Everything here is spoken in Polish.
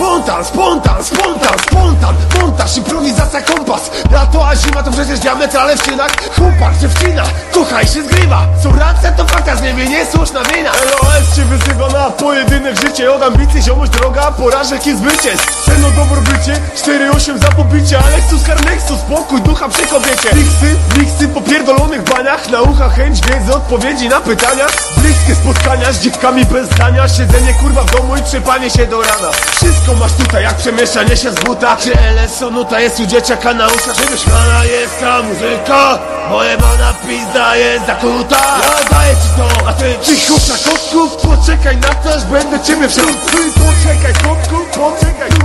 Spontan, spontan, spontan, spontan. Montaż, improwizacja, kompas. Lato, a zima to przecież diametrale w szynach Chłopak, dziewczyna, kochaj się zgrywa. Co rację to fakta, z niebie niesłuszna wina. LOS na pojedynek życie Od ambicji ziomość droga, porażek i zwycięstw. Ceno dobrobycie, 4-8 za pobicie Alexus Carnexus, spokój ducha przy kobiecie. Miksy, miksy po pierdolonych baniach Na ucha chęć wiedzy, odpowiedzi na pytania. Bliskie spotkania z dziwkami bez zdania Siedzenie kurwa w domu i trzepanie się do rana. Wszystko masz tutaj jak przemieszanie się z buta. Czy LSO nuta jest u dzieciaka na uszach? Żeby Pana jest ta muzyka Moje mana pizda jest zakuta. Ja Poczekaj na twarz, będę ciebie wszedł Poczekaj, kotku, poczekaj